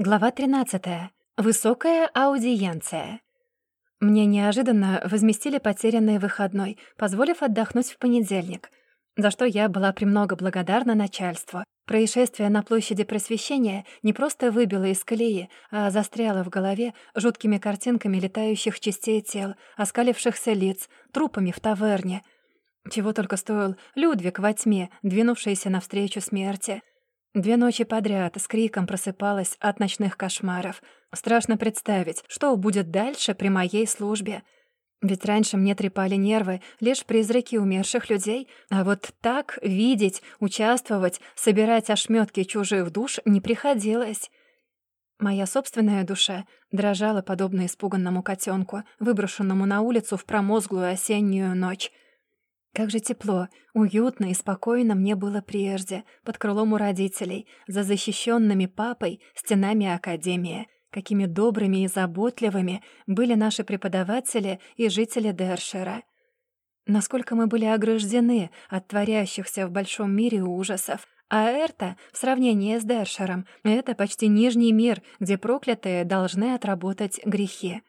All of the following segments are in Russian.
Глава 13. Высокая аудиенция. Мне неожиданно возместили потерянный выходной, позволив отдохнуть в понедельник, за что я была премного благодарна начальству. Происшествие на площади Просвещения не просто выбило из колеи, а застряло в голове жуткими картинками летающих частей тел, оскалившихся лиц, трупами в таверне. Чего только стоил Людвиг во тьме, двинувшийся навстречу смерти — Две ночи подряд с криком просыпалась от ночных кошмаров. Страшно представить, что будет дальше при моей службе. Ведь раньше мне трепали нервы лишь призраки умерших людей, а вот так видеть, участвовать, собирать ошметки чужих душ не приходилось. Моя собственная душа дрожала подобно испуганному котенку, выброшенному на улицу в промозглую осеннюю ночь — как же тепло, уютно и спокойно мне было прежде, под крылом у родителей, за защищенными папой стенами Академии. Какими добрыми и заботливыми были наши преподаватели и жители Дершера. Насколько мы были ограждены от творящихся в большом мире ужасов. А Эрта, в сравнении с Дершером, это почти нижний мир, где проклятые должны отработать грехи.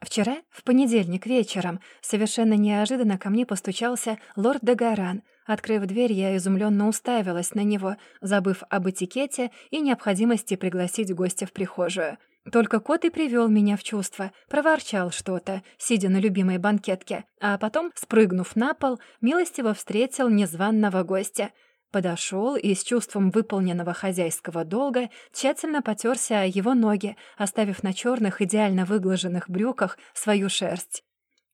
Вчера, в понедельник вечером, совершенно неожиданно ко мне постучался лорд Дагаран. Открыв дверь, я изумленно уставилась на него, забыв об этикете и необходимости пригласить гостя в прихожую. Только кот и привел меня в чувство, проворчал что-то, сидя на любимой банкетке, а потом, спрыгнув на пол, милостиво встретил незваного гостя — Подошел и с чувством выполненного хозяйского долга тщательно потерся о его ноги, оставив на черных идеально выглаженных брюках свою шерсть.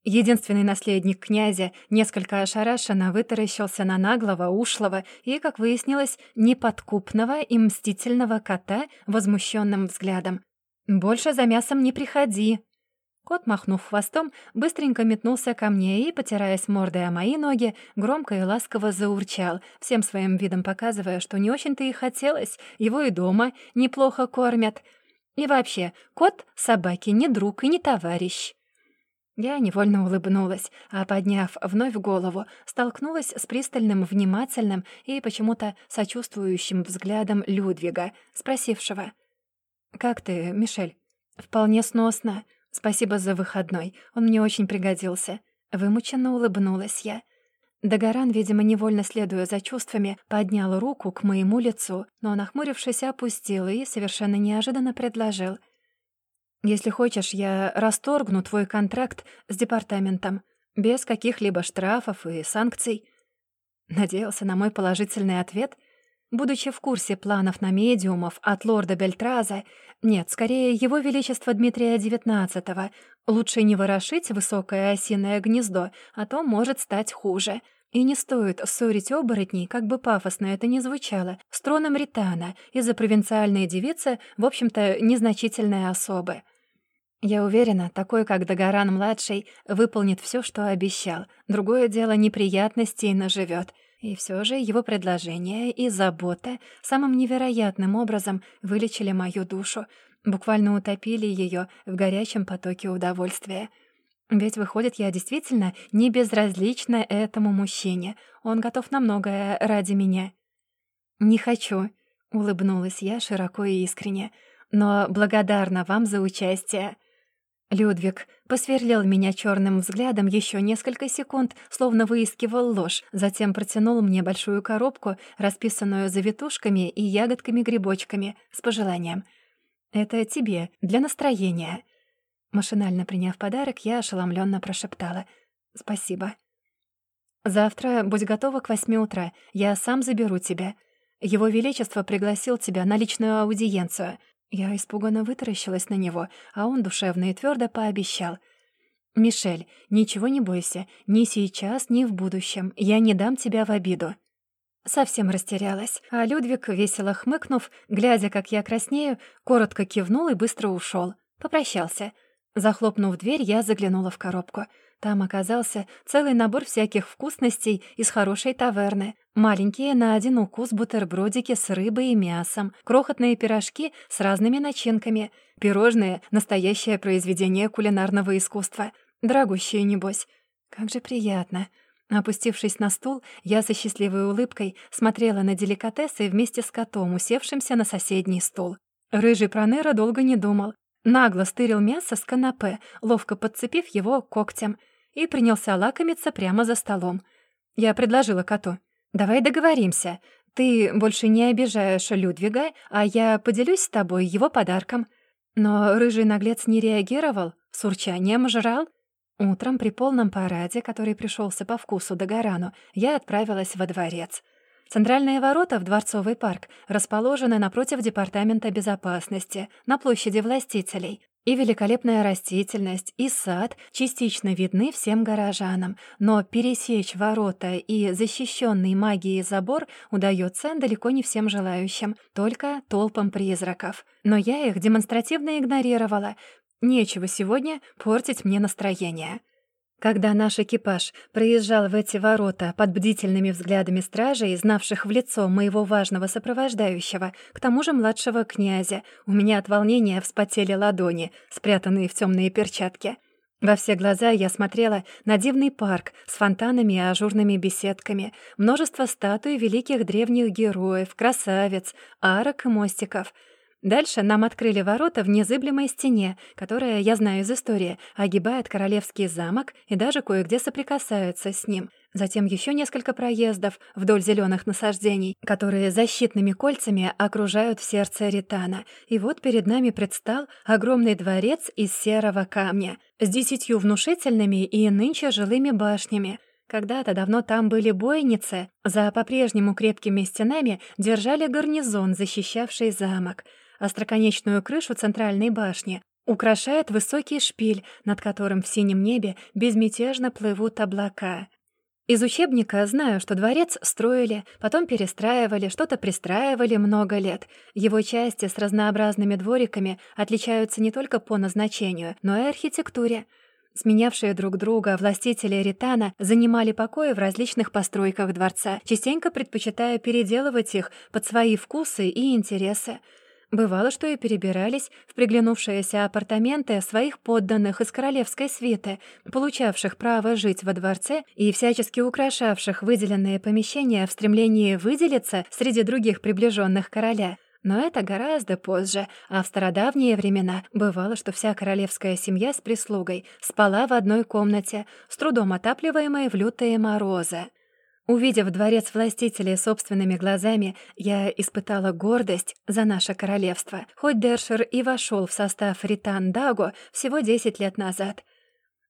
Единственный наследник князя несколько ошарашенно вытаращился на наглого, ушлого и, как выяснилось, неподкупного и мстительного кота возмущенным взглядом. «Больше за мясом не приходи», Кот, махнув хвостом, быстренько метнулся ко мне и, потираясь мордой о мои ноги, громко и ласково заурчал, всем своим видом показывая, что не очень-то и хотелось, его и дома неплохо кормят. И вообще, кот собаки не друг и не товарищ. Я невольно улыбнулась, а, подняв вновь голову, столкнулась с пристальным, внимательным и почему-то сочувствующим взглядом Людвига, спросившего. «Как ты, Мишель?» «Вполне сносно», Спасибо за выходной, он мне очень пригодился. Вымученно улыбнулась я. Дагоран, видимо, невольно следуя за чувствами, поднял руку к моему лицу, но, нахмурившись, опустил и совершенно неожиданно предложил. «Если хочешь, я расторгну твой контракт с департаментом, без каких-либо штрафов и санкций». Надеялся на мой положительный ответ — Будучи в курсе планов на медиумов от лорда Бельтраза, нет, скорее, его величество Дмитрия XIX, лучше не ворошить высокое осиное гнездо, а то может стать хуже. И не стоит ссорить оборотней, как бы пафосно это ни звучало, с троном Ритана из-за провинциальной девицы, в общем-то, незначительной особы. Я уверена, такой, как Дагоран-младший, выполнит все, что обещал. Другое дело, неприятностей наживет. И все же его предложение и забота самым невероятным образом вылечили мою душу, буквально утопили ее в горячем потоке удовольствия. Ведь, выходит, я действительно не безразлична этому мужчине. Он готов на многое ради меня. «Не хочу», — улыбнулась я широко и искренне, «но благодарна вам за участие». Людвиг посверлил меня черным взглядом еще несколько секунд, словно выискивал ложь, затем протянул мне большую коробку, расписанную завитушками и ягодками-грибочками, с пожеланием. «Это тебе, для настроения». Машинально приняв подарок, я ошеломленно прошептала. «Спасибо». «Завтра будь готова к восьми утра. Я сам заберу тебя. Его Величество пригласил тебя на личную аудиенцию». Я испуганно вытаращилась на него, а он душевно и твердо пообещал. «Мишель, ничего не бойся, ни сейчас, ни в будущем. Я не дам тебя в обиду». Совсем растерялась, а Людвиг, весело хмыкнув, глядя, как я краснею, коротко кивнул и быстро ушел. Попрощался. Захлопнув дверь, я заглянула в коробку. Там оказался целый набор всяких вкусностей из хорошей таверны. Маленькие на один укус бутербродики с рыбой и мясом, крохотные пирожки с разными начинками, пирожные — настоящее произведение кулинарного искусства. Дорогущие, небось. Как же приятно. Опустившись на стул, я со счастливой улыбкой смотрела на деликатесы вместе с котом, усевшимся на соседний стул. Рыжий проныра долго не думал. Нагло стырил мясо с канапе, ловко подцепив его когтем, и принялся лакомиться прямо за столом. Я предложила коту. «Давай договоримся. Ты больше не обижаешь Людвига, а я поделюсь с тобой его подарком». Но рыжий наглец не реагировал, с урчанием жрал. Утром при полном параде, который пришелся по вкусу Дагорану, я отправилась во дворец. Центральные ворота в Дворцовый парк расположены напротив Департамента безопасности, на площади властителей. И великолепная растительность, и сад частично видны всем горожанам, но пересечь ворота и защищенный магией забор удается далеко не всем желающим, только толпам призраков. Но я их демонстративно игнорировала. Нечего сегодня портить мне настроение. Когда наш экипаж проезжал в эти ворота под бдительными взглядами стражей, знавших в лицо моего важного сопровождающего, к тому же младшего князя, у меня от волнения вспотели ладони, спрятанные в темные перчатки. Во все глаза я смотрела на дивный парк с фонтанами и ажурными беседками, множество статуй великих древних героев, красавиц, арок и мостиков — Дальше нам открыли ворота в незыблемой стене, которая, я знаю из истории, огибает королевский замок и даже кое-где соприкасается с ним. Затем еще несколько проездов вдоль зеленых насаждений, которые защитными кольцами окружают сердце Ритана. И вот перед нами предстал огромный дворец из серого камня с десятью внушительными и нынче жилыми башнями. Когда-то давно там были бойницы, за по-прежнему крепкими стенами держали гарнизон, защищавший замок — остроконечную крышу центральной башни украшает высокий шпиль, над которым в синем небе безмятежно плывут облака. Из учебника знаю, что дворец строили, потом перестраивали, что-то пристраивали много лет. Его части с разнообразными двориками отличаются не только по назначению, но и архитектуре. Сменявшие друг друга властители Ритана занимали покои в различных постройках дворца, частенько предпочитая переделывать их под свои вкусы и интересы. Бывало, что и перебирались в приглянувшиеся апартаменты своих подданных из королевской свиты, получавших право жить во дворце и всячески украшавших выделенные помещения в стремлении выделиться среди других приближенных короля. Но это гораздо позже, а в стародавние времена бывало, что вся королевская семья с прислугой спала в одной комнате, с трудом отапливаемой в лютые морозы. Увидев дворец властителей собственными глазами, я испытала гордость за наше королевство, хоть Дершер и вошел в состав Ритан-Даго всего 10 лет назад.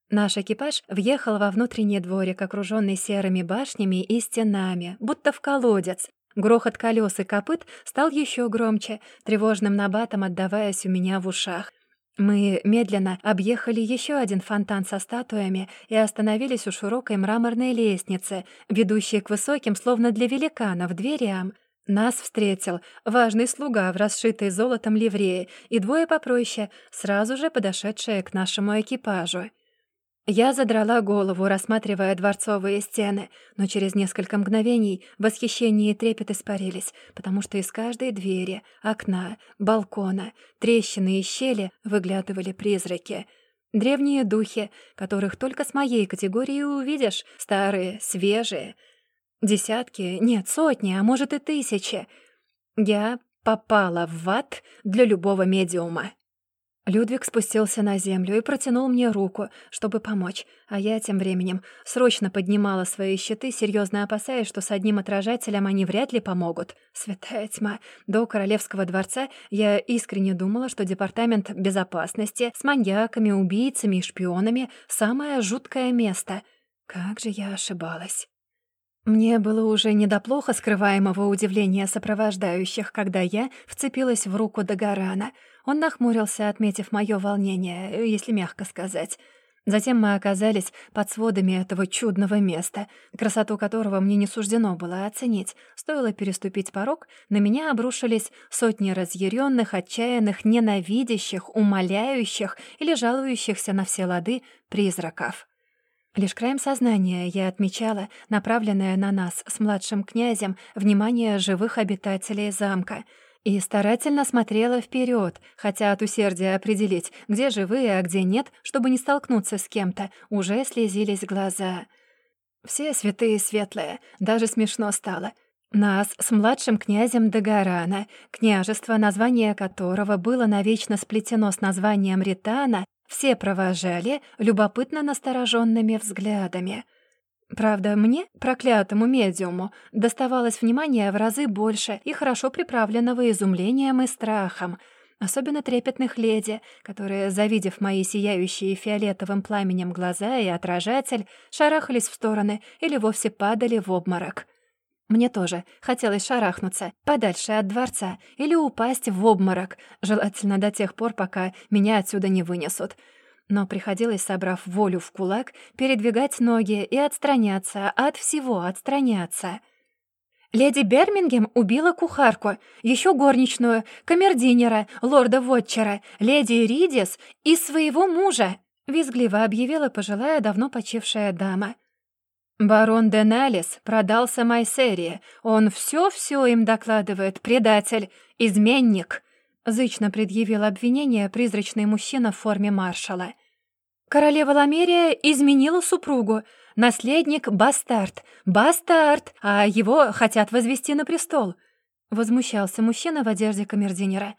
Наш экипаж въехал во внутренний дворик, окруженный серыми башнями и стенами, будто в колодец. Грохот колес и копыт стал еще громче, тревожным набатом отдаваясь у меня в ушах. Мы медленно объехали еще один фонтан со статуями и остановились у широкой мраморной лестницы, ведущей к высоким, словно для великанов, дверям. Нас встретил важный слуга в расшитой золотом ливрее и двое попроще, сразу же подошедшие к нашему экипажу. Я задрала голову, рассматривая дворцовые стены, но через несколько мгновений восхищение и трепет испарились, потому что из каждой двери, окна, балкона, трещины и щели выглядывали призраки. Древние духи, которых только с моей категории увидишь, старые, свежие. Десятки, нет, сотни, а может и тысячи. Я попала в ад для любого медиума. Людвиг спустился на землю и протянул мне руку, чтобы помочь, а я тем временем срочно поднимала свои щиты, серьезно опасаясь, что с одним отражателем они вряд ли помогут. Святая тьма. До Королевского дворца я искренне думала, что Департамент безопасности с маньяками, убийцами и шпионами — самое жуткое место. Как же я ошибалась. Мне было уже не до плохо скрываемого удивления сопровождающих, когда я вцепилась в руку Дагорана. Он нахмурился, отметив мое волнение, если мягко сказать. Затем мы оказались под сводами этого чудного места, красоту которого мне не суждено было оценить. Стоило переступить порог, на меня обрушились сотни разъяренных, отчаянных, ненавидящих, умоляющих или жалующихся на все лады призраков. Лишь краем сознания я отмечала направленное на нас с младшим князем внимание живых обитателей замка и старательно смотрела вперед, хотя от усердия определить, где живые, а где нет, чтобы не столкнуться с кем-то, уже слезились глаза. Все святые светлые, даже смешно стало. Нас с младшим князем Дагорана, княжество, название которого было навечно сплетено с названием Ритана, все провожали любопытно настороженными взглядами. Правда, мне, проклятому медиуму, доставалось внимания в разы больше и хорошо приправленного изумлением и страхом, особенно трепетных леди, которые, завидев мои сияющие фиолетовым пламенем глаза и отражатель, шарахались в стороны или вовсе падали в обморок. Мне тоже хотелось шарахнуться подальше от дворца или упасть в обморок, желательно до тех пор, пока меня отсюда не вынесут. Но приходилось, собрав волю в кулак, передвигать ноги и отстраняться, от всего отстраняться. Леди Бермингем убила кухарку, еще горничную, камердинера, лорда Вотчера, леди Ридис и своего мужа, визгливо объявила пожилая, давно почившая дама. Барон Деналис продался Майсерии. Он все-все им докладывает. Предатель, изменник. Зычно предъявил обвинение призрачный мужчина в форме маршала. Королева Ламерия изменила супругу. Наследник — бастард. Бастард! А его хотят возвести на престол. Возмущался мужчина в одежде камердинера.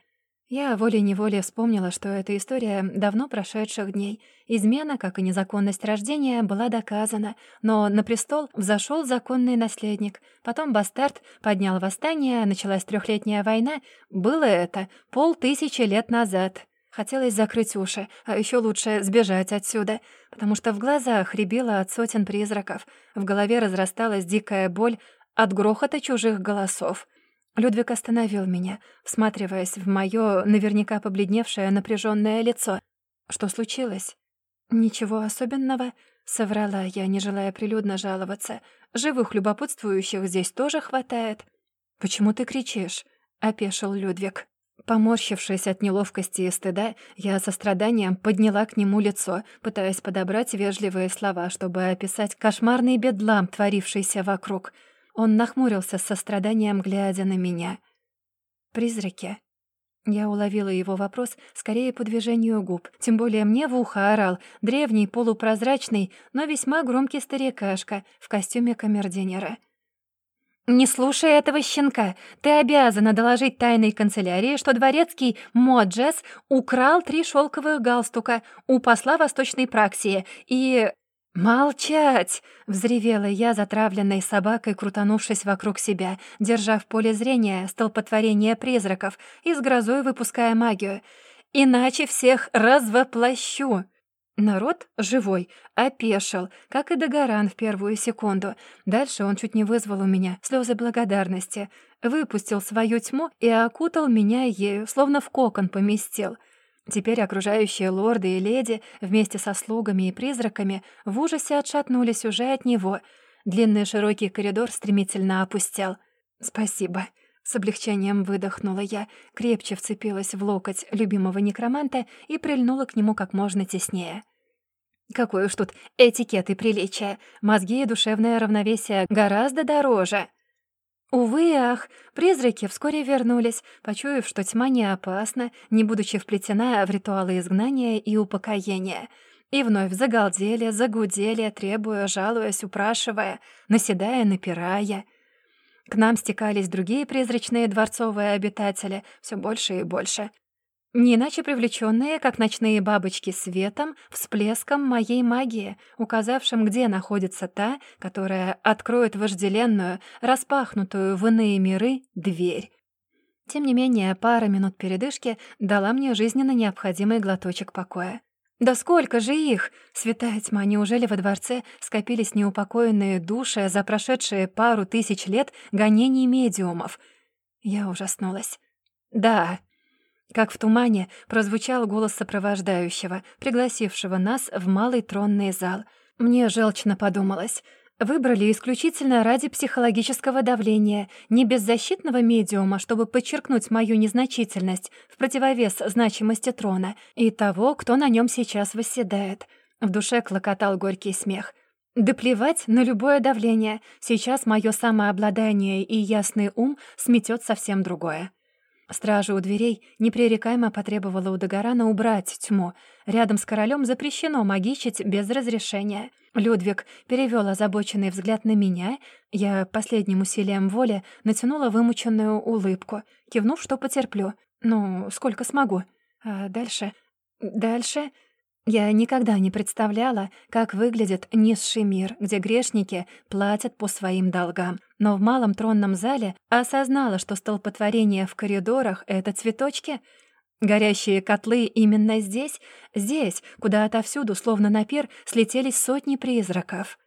Я волей-неволей вспомнила, что эта история давно прошедших дней. Измена, как и незаконность рождения, была доказана, но на престол взошел законный наследник. Потом бастард поднял восстание, началась трехлетняя война. Было это полтысячи лет назад. Хотелось закрыть уши, а еще лучше сбежать отсюда, потому что в глазах рябило от сотен призраков, в голове разрасталась дикая боль от грохота чужих голосов. Людвиг остановил меня, всматриваясь в моё наверняка побледневшее напряжённое лицо. Что случилось? Ничего особенного, соврала я, не желая прилюдно жаловаться. Живых любопытствующих здесь тоже хватает. Почему ты кричишь? опешил Людвиг. Поморщившись от неловкости и стыда, я со страданием подняла к нему лицо, пытаясь подобрать вежливые слова, чтобы описать кошмарный бедлам, творившийся вокруг — он нахмурился с состраданием, глядя на меня. «Призраки?» Я уловила его вопрос скорее по движению губ. Тем более мне в ухо орал древний, полупрозрачный, но весьма громкий старикашка в костюме камердинера. «Не слушай этого щенка. Ты обязана доложить тайной канцелярии, что дворецкий Моджес украл три шелковых галстука у посла Восточной Праксии и...» «Молчать!» — взревела я, затравленной собакой, крутанувшись вокруг себя, держа в поле зрения столпотворение призраков и с грозой выпуская магию. «Иначе всех развоплощу!» Народ живой, опешил, как и Дагоран в первую секунду. Дальше он чуть не вызвал у меня слезы благодарности, выпустил свою тьму и окутал меня ею, словно в кокон поместил — Теперь окружающие лорды и леди вместе со слугами и призраками в ужасе отшатнулись уже от него. Длинный широкий коридор стремительно опустел. «Спасибо», — с облегчением выдохнула я, крепче вцепилась в локоть любимого некроманта и прильнула к нему как можно теснее. «Какой уж тут этикет и приличие! Мозги и душевное равновесие гораздо дороже!» Увы и ах, призраки вскоре вернулись, почуяв, что тьма не опасна, не будучи вплетена в ритуалы изгнания и упокоения. И вновь загалдели, загудели, требуя, жалуясь, упрашивая, наседая, напирая. К нам стекались другие призрачные дворцовые обитатели, все больше и больше. Не иначе привлеченные, как ночные бабочки светом, всплеском моей магии, указавшим, где находится та, которая откроет вожделенную, распахнутую в иные миры дверь. Тем не менее, пара минут передышки дала мне жизненно необходимый глоточек покоя. «Да сколько же их! Святая тьма, неужели во дворце скопились неупокоенные души за прошедшие пару тысяч лет гонений медиумов?» Я ужаснулась. «Да, как в тумане прозвучал голос сопровождающего, пригласившего нас в малый тронный зал. Мне желчно подумалось. Выбрали исключительно ради психологического давления, не беззащитного медиума, чтобы подчеркнуть мою незначительность в противовес значимости трона и того, кто на нем сейчас восседает. В душе клокотал горький смех. Да плевать на любое давление. Сейчас мое самообладание и ясный ум сметет совсем другое. Стража у дверей непререкаемо потребовала у Дагорана убрать тьму. Рядом с королем запрещено магичить без разрешения. Людвиг перевел озабоченный взгляд на меня. Я последним усилием воли натянула вымученную улыбку, кивнув, что потерплю. Ну, сколько смогу. А дальше... Дальше... Я никогда не представляла, как выглядит низший мир, где грешники платят по своим долгам. Но в малом тронном зале осознала, что столпотворение в коридорах — это цветочки. Горящие котлы именно здесь, здесь, куда отовсюду, словно на пир, слетелись сотни призраков.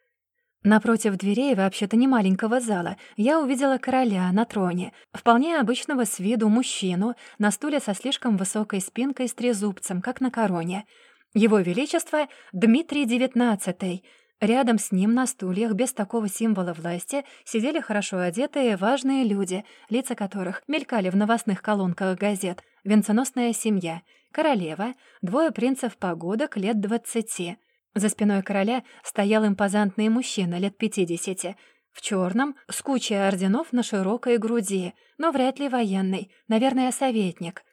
Напротив дверей вообще-то не маленького зала я увидела короля на троне, вполне обычного с виду мужчину, на стуле со слишком высокой спинкой с трезубцем, как на короне — его Величество Дмитрий XIX. Рядом с ним на стульях без такого символа власти сидели хорошо одетые важные люди, лица которых мелькали в новостных колонках газет. Венценосная семья, королева, двое принцев-погодок лет двадцати. За спиной короля стоял импозантный мужчина лет пятидесяти, в черном, с кучей орденов на широкой груди, но вряд ли военный, наверное, советник —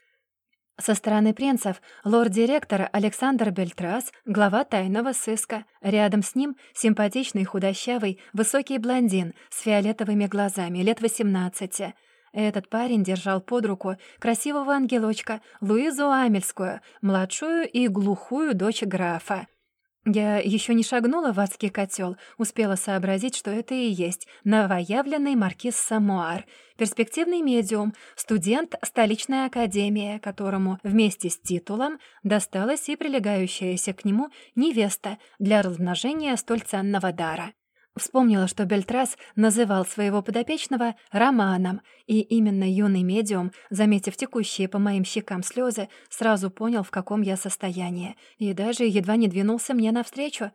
со стороны принцев лорд-директор Александр Бельтрас, глава тайного сыска. Рядом с ним симпатичный худощавый высокий блондин с фиолетовыми глазами, лет 18. Этот парень держал под руку красивого ангелочка Луизу Амельскую, младшую и глухую дочь графа. Я еще не шагнула в адский котел, успела сообразить, что это и есть новоявленный маркиз Самуар, перспективный медиум, студент столичной академии, которому вместе с титулом досталась и прилегающаяся к нему невеста для размножения столь ценного дара. Вспомнила, что Бельтрас называл своего подопечного Романом, и именно юный медиум, заметив текущие по моим щекам слезы, сразу понял, в каком я состоянии, и даже едва не двинулся мне навстречу.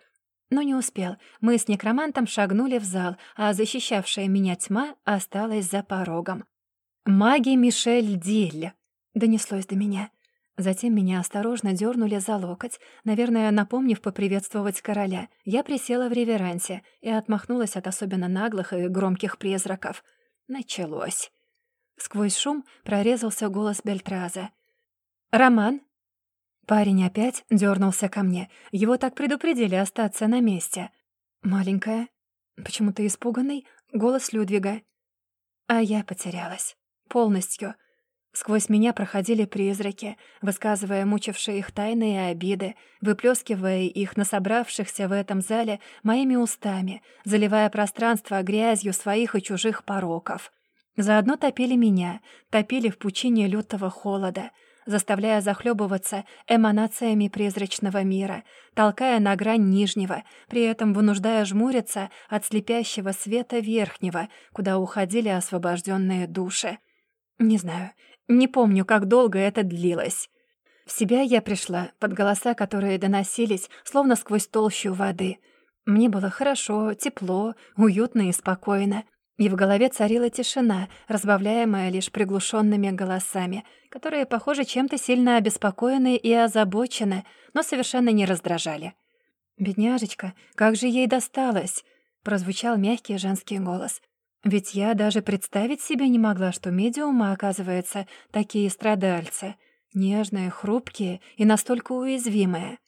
Но не успел. Мы с некромантом шагнули в зал, а защищавшая меня тьма осталась за порогом. «Маги Мишель Диль!» — донеслось до меня. Затем меня осторожно дернули за локоть, наверное, напомнив поприветствовать короля. Я присела в реверансе и отмахнулась от особенно наглых и громких призраков. Началось. Сквозь шум прорезался голос Бельтраза. «Роман?» Парень опять дернулся ко мне. Его так предупредили остаться на месте. Маленькая, почему-то испуганный, голос Людвига. А я потерялась. Полностью — Сквозь меня проходили призраки, высказывая мучившие их тайны и обиды, выплескивая их на собравшихся в этом зале моими устами, заливая пространство грязью своих и чужих пороков. Заодно топили меня, топили в пучине лютого холода, заставляя захлебываться эманациями призрачного мира, толкая на грань нижнего, при этом вынуждая жмуриться от слепящего света верхнего, куда уходили освобожденные души. Не знаю, не помню, как долго это длилось. В себя я пришла под голоса, которые доносились, словно сквозь толщу воды. Мне было хорошо, тепло, уютно и спокойно. И в голове царила тишина, разбавляемая лишь приглушенными голосами, которые, похоже, чем-то сильно обеспокоены и озабочены, но совершенно не раздражали. «Бедняжечка, как же ей досталось!» — прозвучал мягкий женский голос. Ведь я даже представить себе не могла, что медиумы, оказывается, такие страдальцы. Нежные, хрупкие и настолько уязвимые.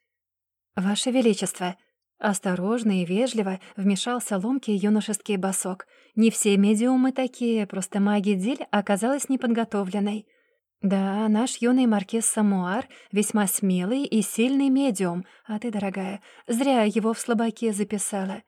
«Ваше Величество!» Осторожно и вежливо вмешался ломкий юношеский босок. Не все медиумы такие, просто маги Диль оказалась неподготовленной. Да, наш юный маркиз Самуар весьма смелый и сильный медиум, а ты, дорогая, зря его в слабаке записала.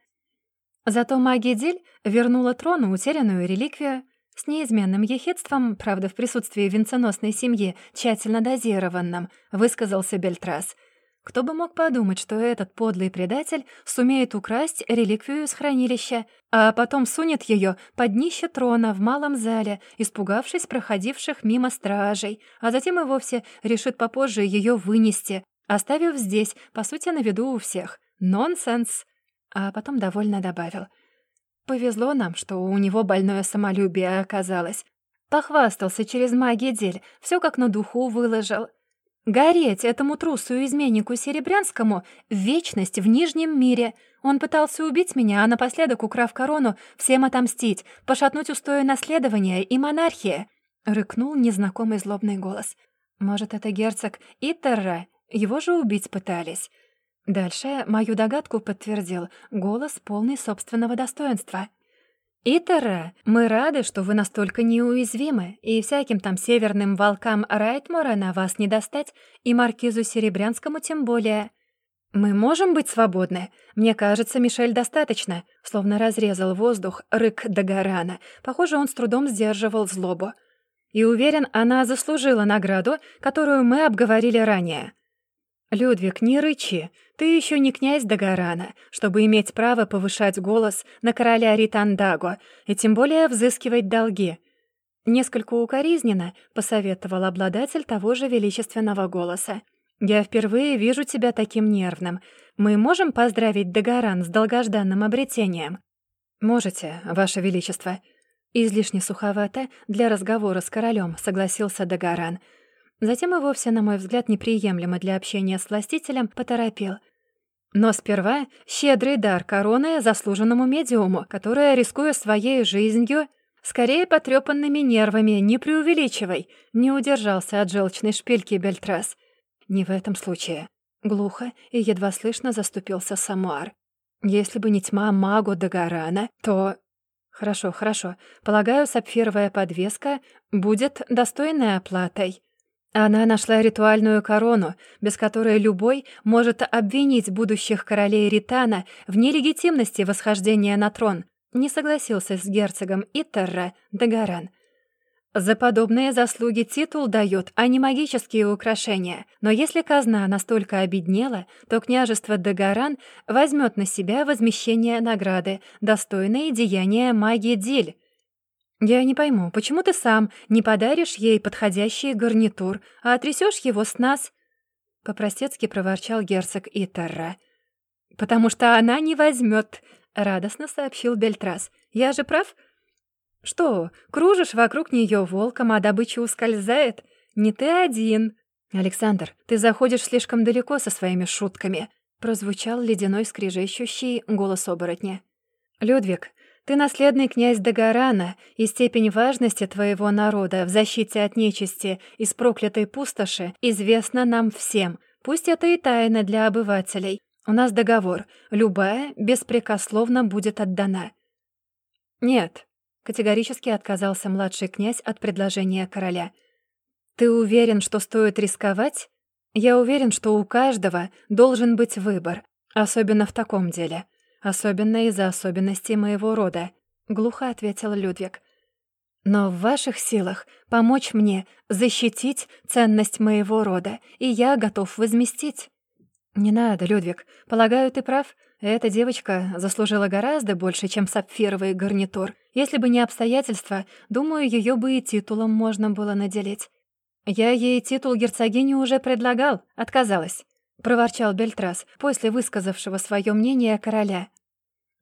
Зато магия Диль вернула трону утерянную реликвию. С неизменным ехидством, правда, в присутствии венценосной семьи, тщательно дозированным, высказался Бельтрас. Кто бы мог подумать, что этот подлый предатель сумеет украсть реликвию из хранилища, а потом сунет ее под днище трона в малом зале, испугавшись проходивших мимо стражей, а затем и вовсе решит попозже ее вынести, оставив здесь, по сути, на виду у всех. Нонсенс! А потом довольно добавил. «Повезло нам, что у него больное самолюбие оказалось. Похвастался через магию дель, все как на духу выложил. Гореть этому трусу-изменнику Серебрянскому в вечность в Нижнем мире. Он пытался убить меня, а напоследок, украв корону, всем отомстить, пошатнуть устои наследования и монархии. — рыкнул незнакомый злобный голос. «Может, это герцог Итерра? Его же убить пытались». Дальше мою догадку подтвердил голос полный собственного достоинства. «Итера, мы рады, что вы настолько неуязвимы, и всяким там северным волкам Райтмора на вас не достать, и маркизу Серебрянскому тем более. Мы можем быть свободны? Мне кажется, Мишель достаточно», словно разрезал воздух рык Дагорана. Похоже, он с трудом сдерживал злобу. «И уверен, она заслужила награду, которую мы обговорили ранее». «Людвиг, не рычи. Ты еще не князь Дагорана, чтобы иметь право повышать голос на короля Ритандаго и тем более взыскивать долги». Несколько укоризненно посоветовал обладатель того же величественного голоса. «Я впервые вижу тебя таким нервным. Мы можем поздравить Дагоран с долгожданным обретением?» «Можете, Ваше Величество». Излишне суховато для разговора с королем согласился Дагоран — Затем и вовсе, на мой взгляд, неприемлемо для общения с властителем, поторопил. Но сперва щедрый дар короны заслуженному медиуму, которая, рискуя своей жизнью, скорее потрепанными нервами, не преувеличивай, не удержался от желчной шпильки Бельтрас. Не в этом случае. Глухо и едва слышно заступился Самуар. Если бы не тьма магу Дагорана, то... Хорошо, хорошо. Полагаю, сапфировая подвеска будет достойной оплатой. Она нашла ритуальную корону, без которой любой может обвинить будущих королей Ритана в нелегитимности восхождения на трон. Не согласился с герцогом Иттерра Дагаран. За подобные заслуги титул дают, а не магические украшения. Но если казна настолько обеднела, то княжество Дагаран возьмет на себя возмещение награды, достойные деяния магии Диль. «Я не пойму, почему ты сам не подаришь ей подходящий гарнитур, а отрясёшь его с нас?» По-простецки проворчал герцог Итарра. «Потому что она не возьмёт», — радостно сообщил Бельтрас. «Я же прав?» «Что, кружишь вокруг неё волком, а добыча ускользает? Не ты один!» «Александр, ты заходишь слишком далеко со своими шутками», — прозвучал ледяной скрежещущий голос оборотня. «Людвиг, ты наследный князь Дагорана, и степень важности твоего народа в защите от нечисти из проклятой пустоши известна нам всем. Пусть это и тайна для обывателей. У нас договор. Любая беспрекословно будет отдана». «Нет», — категорически отказался младший князь от предложения короля. «Ты уверен, что стоит рисковать? Я уверен, что у каждого должен быть выбор, особенно в таком деле. Особенно из-за особенностей моего рода», — глухо ответил Людвиг. «Но в ваших силах помочь мне защитить ценность моего рода, и я готов возместить». «Не надо, Людвиг. Полагаю, ты прав. Эта девочка заслужила гораздо больше, чем сапфировый гарнитур. Если бы не обстоятельства, думаю, ее бы и титулом можно было наделить. Я ей титул герцогини уже предлагал, отказалась. — проворчал Бельтрас после высказавшего свое мнение короля.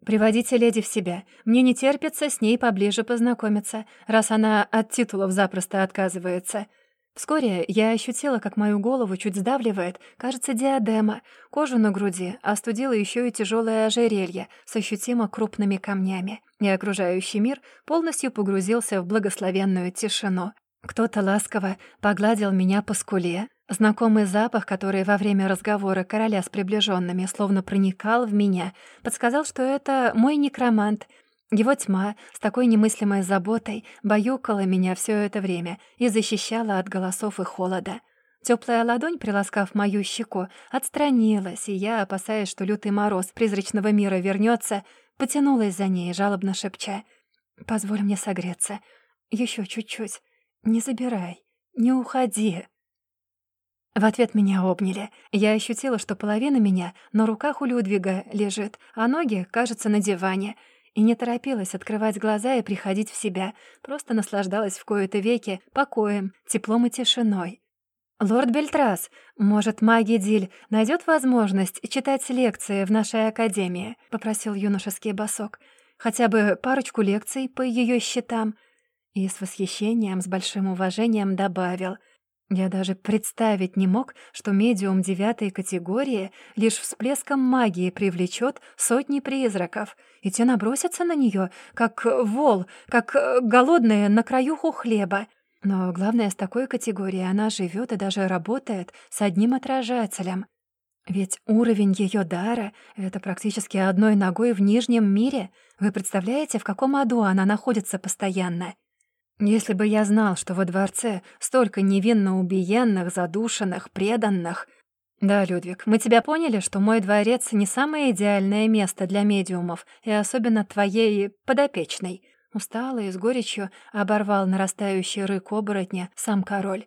«Приводите леди в себя. Мне не терпится с ней поближе познакомиться, раз она от титулов запросто отказывается». Вскоре я ощутила, как мою голову чуть сдавливает, кажется, диадема. Кожу на груди остудило еще и тяжелое ожерелье с ощутимо крупными камнями. И окружающий мир полностью погрузился в благословенную тишину. Кто-то ласково погладил меня по скуле, Знакомый запах, который во время разговора короля с приближенными словно проникал в меня, подсказал, что это мой некромант. Его тьма с такой немыслимой заботой баюкала меня все это время и защищала от голосов и холода. Теплая ладонь, приласкав мою щеку, отстранилась, и я, опасаясь, что лютый мороз призрачного мира вернется, потянулась за ней, жалобно шепча. «Позволь мне согреться. Еще чуть-чуть. Не забирай. Не уходи». В ответ меня обняли. Я ощутила, что половина меня на руках у Людвига лежит, а ноги, кажется, на диване. И не торопилась открывать глаза и приходить в себя, просто наслаждалась в кои-то веки покоем, теплом и тишиной. «Лорд Бельтрас, может, маги Диль найдет возможность читать лекции в нашей академии?» — попросил юношеский босок. «Хотя бы парочку лекций по ее счетам». И с восхищением, с большим уважением добавил — я даже представить не мог, что медиум девятой категории лишь всплеском магии привлечет сотни призраков, и те набросятся на нее, как вол, как голодные на краюху хлеба. Но главное, с такой категорией она живет и даже работает с одним отражателем. Ведь уровень ее дара — это практически одной ногой в Нижнем мире. Вы представляете, в каком аду она находится постоянно? Если бы я знал, что во дворце столько невинно убиенных, задушенных, преданных... Да, Людвиг, мы тебя поняли, что мой дворец не самое идеальное место для медиумов, и особенно твоей подопечной. Устало и с горечью оборвал нарастающий рык оборотня сам король.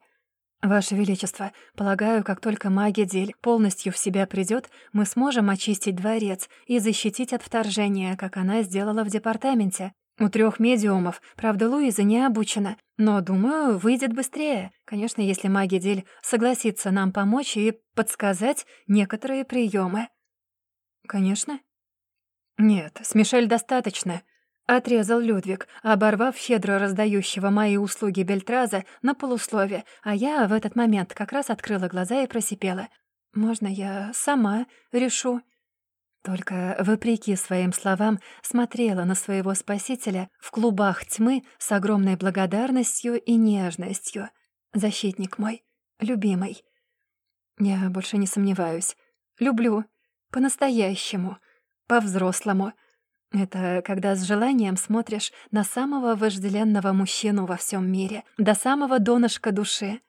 «Ваше Величество, полагаю, как только магия Дель полностью в себя придёт, мы сможем очистить дворец и защитить от вторжения, как она сделала в департаменте. У трёх медиумов, правда, Луиза не обучена, но, думаю, выйдет быстрее. Конечно, если магия Дель согласится нам помочь и подсказать некоторые приёмы». «Конечно». «Нет, с Мишель достаточно», Отрезал Людвиг, оборвав щедро раздающего мои услуги Бельтраза на полуслове, а я в этот момент как раз открыла глаза и просипела. «Можно я сама решу?» Только, вопреки своим словам, смотрела на своего спасителя в клубах тьмы с огромной благодарностью и нежностью. «Защитник мой, любимый». Я больше не сомневаюсь. Люблю. По-настоящему. По-взрослому. Это когда с желанием смотришь на самого вожделенного мужчину во всем мире, до самого донышка души.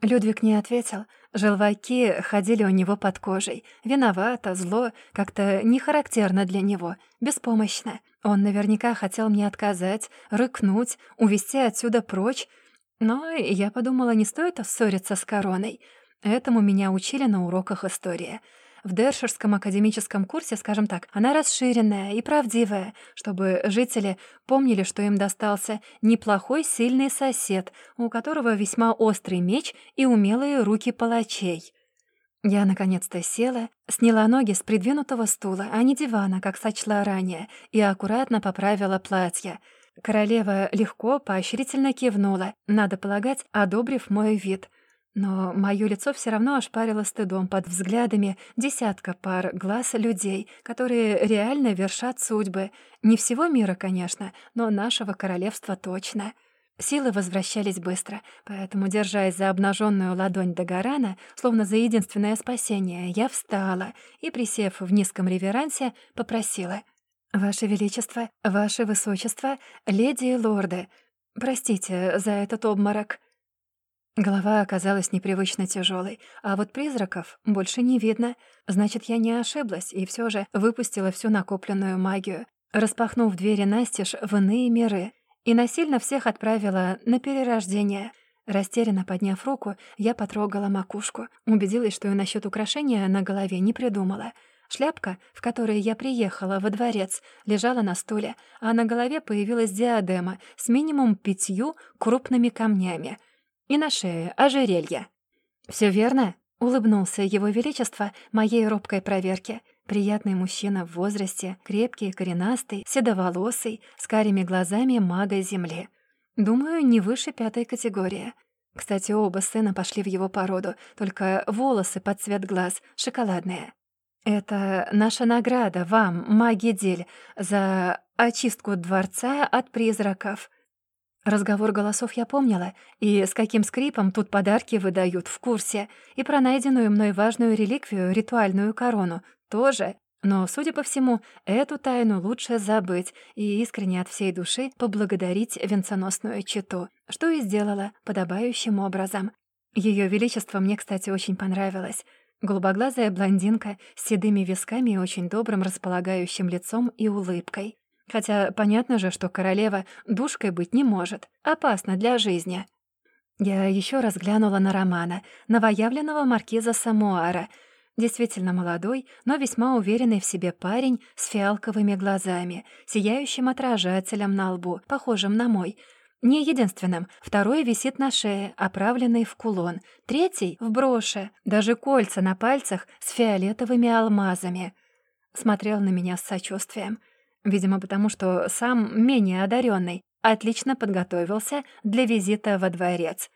Людвиг не ответил. Желваки ходили у него под кожей. Виновато, зло, как-то не характерно для него, беспомощно. Он наверняка хотел мне отказать, рыкнуть, увести отсюда прочь. Но я подумала, не стоит ссориться с короной. Этому меня учили на уроках истории. В Дершерском академическом курсе, скажем так, она расширенная и правдивая, чтобы жители помнили, что им достался неплохой сильный сосед, у которого весьма острый меч и умелые руки палачей. Я наконец-то села, сняла ноги с придвинутого стула, а не дивана, как сочла ранее, и аккуратно поправила платье. Королева легко, поощрительно кивнула, надо полагать, одобрив мой вид — но моё лицо всё равно ошпарило стыдом под взглядами десятка пар глаз людей, которые реально вершат судьбы. Не всего мира, конечно, но нашего королевства точно. Силы возвращались быстро, поэтому, держась за обнажённую ладонь Дагорана, словно за единственное спасение, я встала и, присев в низком реверансе, попросила. «Ваше Величество, Ваше Высочество, леди и лорды, простите за этот обморок». Голова оказалась непривычно тяжелой, а вот призраков больше не видно. Значит, я не ошиблась и все же выпустила всю накопленную магию, распахнув двери настежь в иные миры, и насильно всех отправила на перерождение. Растерянно подняв руку, я потрогала макушку, убедилась, что и насчет украшения на голове не придумала. Шляпка, в которой я приехала во дворец, лежала на стуле, а на голове появилась диадема с минимум пятью крупными камнями — и на шее ожерелье. Все верно?» — улыбнулся его величество моей робкой проверке. Приятный мужчина в возрасте, крепкий, коренастый, седоволосый, с карими глазами мага земли. Думаю, не выше пятой категории. Кстати, оба сына пошли в его породу, только волосы под цвет глаз шоколадные. Это наша награда вам, маги Дель, за очистку дворца от призраков. Разговор голосов я помнила, и с каким скрипом тут подарки выдают в курсе, и про найденную мной важную реликвию, ритуальную корону, тоже. Но, судя по всему, эту тайну лучше забыть и искренне от всей души поблагодарить венценосную читу, что и сделала подобающим образом. Ее величество мне, кстати, очень понравилось. Голубоглазая блондинка с седыми висками и очень добрым располагающим лицом и улыбкой. Хотя понятно же, что королева душкой быть не может. Опасно для жизни. Я еще раз глянула на Романа, новоявленного маркиза Самуара. Действительно молодой, но весьма уверенный в себе парень с фиалковыми глазами, сияющим отражателем на лбу, похожим на мой. Не единственным. Второй висит на шее, оправленный в кулон. Третий — в броше. Даже кольца на пальцах с фиолетовыми алмазами. Смотрел на меня с сочувствием. Видимо, потому что сам менее одаренный отлично подготовился для визита во дворец.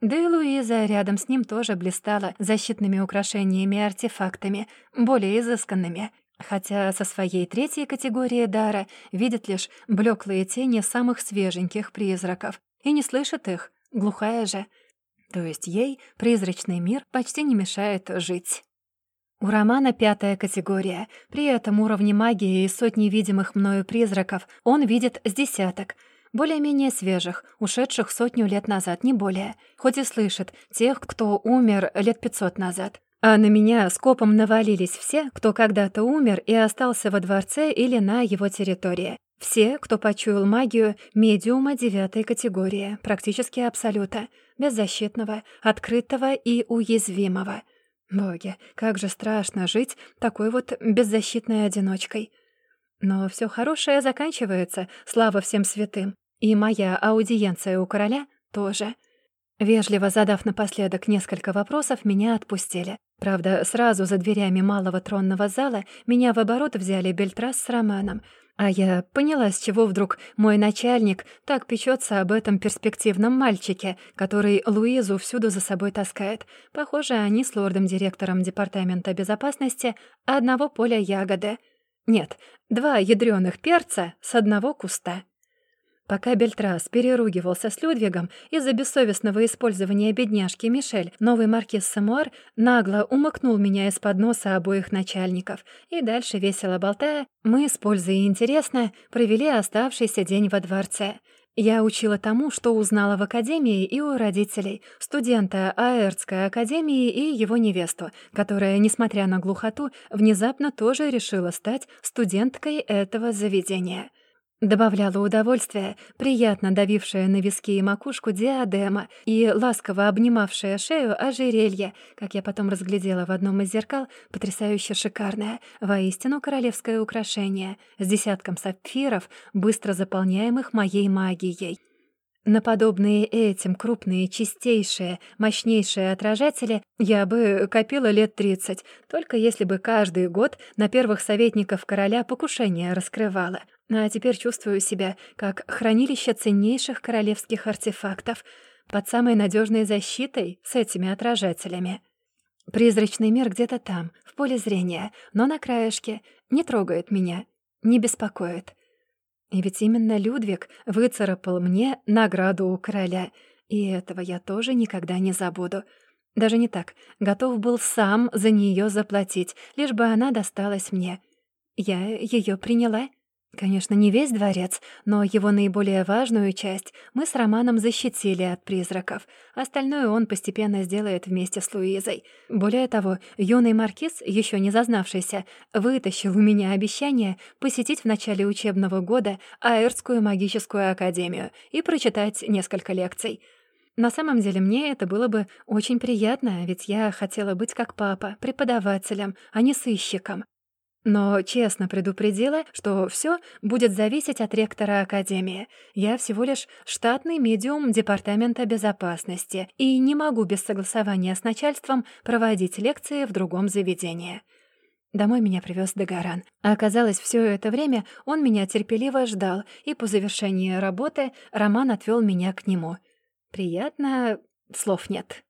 Да и Луиза рядом с ним тоже блистала защитными украшениями и артефактами, более изысканными, хотя со своей третьей категории дара видит лишь блеклые тени самых свеженьких призраков и не слышит их, глухая же. То есть ей призрачный мир почти не мешает жить. У Романа пятая категория. При этом уровне магии и сотни видимых мною призраков он видит с десяток. Более-менее свежих, ушедших сотню лет назад, не более. Хоть и слышит тех, кто умер лет пятьсот назад. А на меня скопом навалились все, кто когда-то умер и остался во дворце или на его территории. Все, кто почуял магию медиума девятой категории, практически абсолюта, беззащитного, открытого и уязвимого. Боги, как же страшно жить такой вот беззащитной одиночкой. Но все хорошее заканчивается, слава всем святым. И моя аудиенция у короля тоже — Вежливо задав напоследок несколько вопросов, меня отпустили. Правда, сразу за дверями малого тронного зала меня в оборот взяли Бельтрас с Романом. А я поняла, с чего вдруг мой начальник так печется об этом перспективном мальчике, который Луизу всюду за собой таскает. Похоже, они с лордом-директором Департамента безопасности одного поля ягоды. Нет, два ядрёных перца с одного куста. Пока Бельтрас переругивался с Людвигом из-за бессовестного использования бедняжки Мишель, новый маркиз Самуар нагло умыкнул меня из-под носа обоих начальников. И дальше, весело болтая, мы с пользой и интересно провели оставшийся день во дворце. Я учила тому, что узнала в академии и у родителей, студента Аэртской академии и его невесту, которая, несмотря на глухоту, внезапно тоже решила стать студенткой этого заведения — Добавляло удовольствие, приятно давившее на виски и макушку диадема и ласково обнимавшее шею ожерелье, как я потом разглядела в одном из зеркал, потрясающе шикарное, воистину королевское украшение, с десятком сапфиров, быстро заполняемых моей магией. На подобные этим крупные, чистейшие, мощнейшие отражатели я бы копила лет тридцать, только если бы каждый год на первых советников короля покушение раскрывала. А теперь чувствую себя как хранилище ценнейших королевских артефактов под самой надежной защитой с этими отражателями. Призрачный мир где-то там, в поле зрения, но на краешке, не трогает меня, не беспокоит. И ведь именно Людвиг выцарапал мне награду у короля, и этого я тоже никогда не забуду. Даже не так, готов был сам за нее заплатить, лишь бы она досталась мне. Я ее приняла — Конечно, не весь дворец, но его наиболее важную часть мы с Романом защитили от призраков. Остальное он постепенно сделает вместе с Луизой. Более того, юный маркиз, еще не зазнавшийся, вытащил у меня обещание посетить в начале учебного года Аэрскую магическую академию и прочитать несколько лекций. На самом деле мне это было бы очень приятно, ведь я хотела быть как папа, преподавателем, а не сыщиком. Но честно предупредила, что все будет зависеть от ректора Академии. Я всего лишь штатный медиум Департамента безопасности и не могу без согласования с начальством проводить лекции в другом заведении. Домой меня привез Дегаран. А оказалось, все это время он меня терпеливо ждал, и по завершении работы Роман отвел меня к нему. Приятно, слов нет.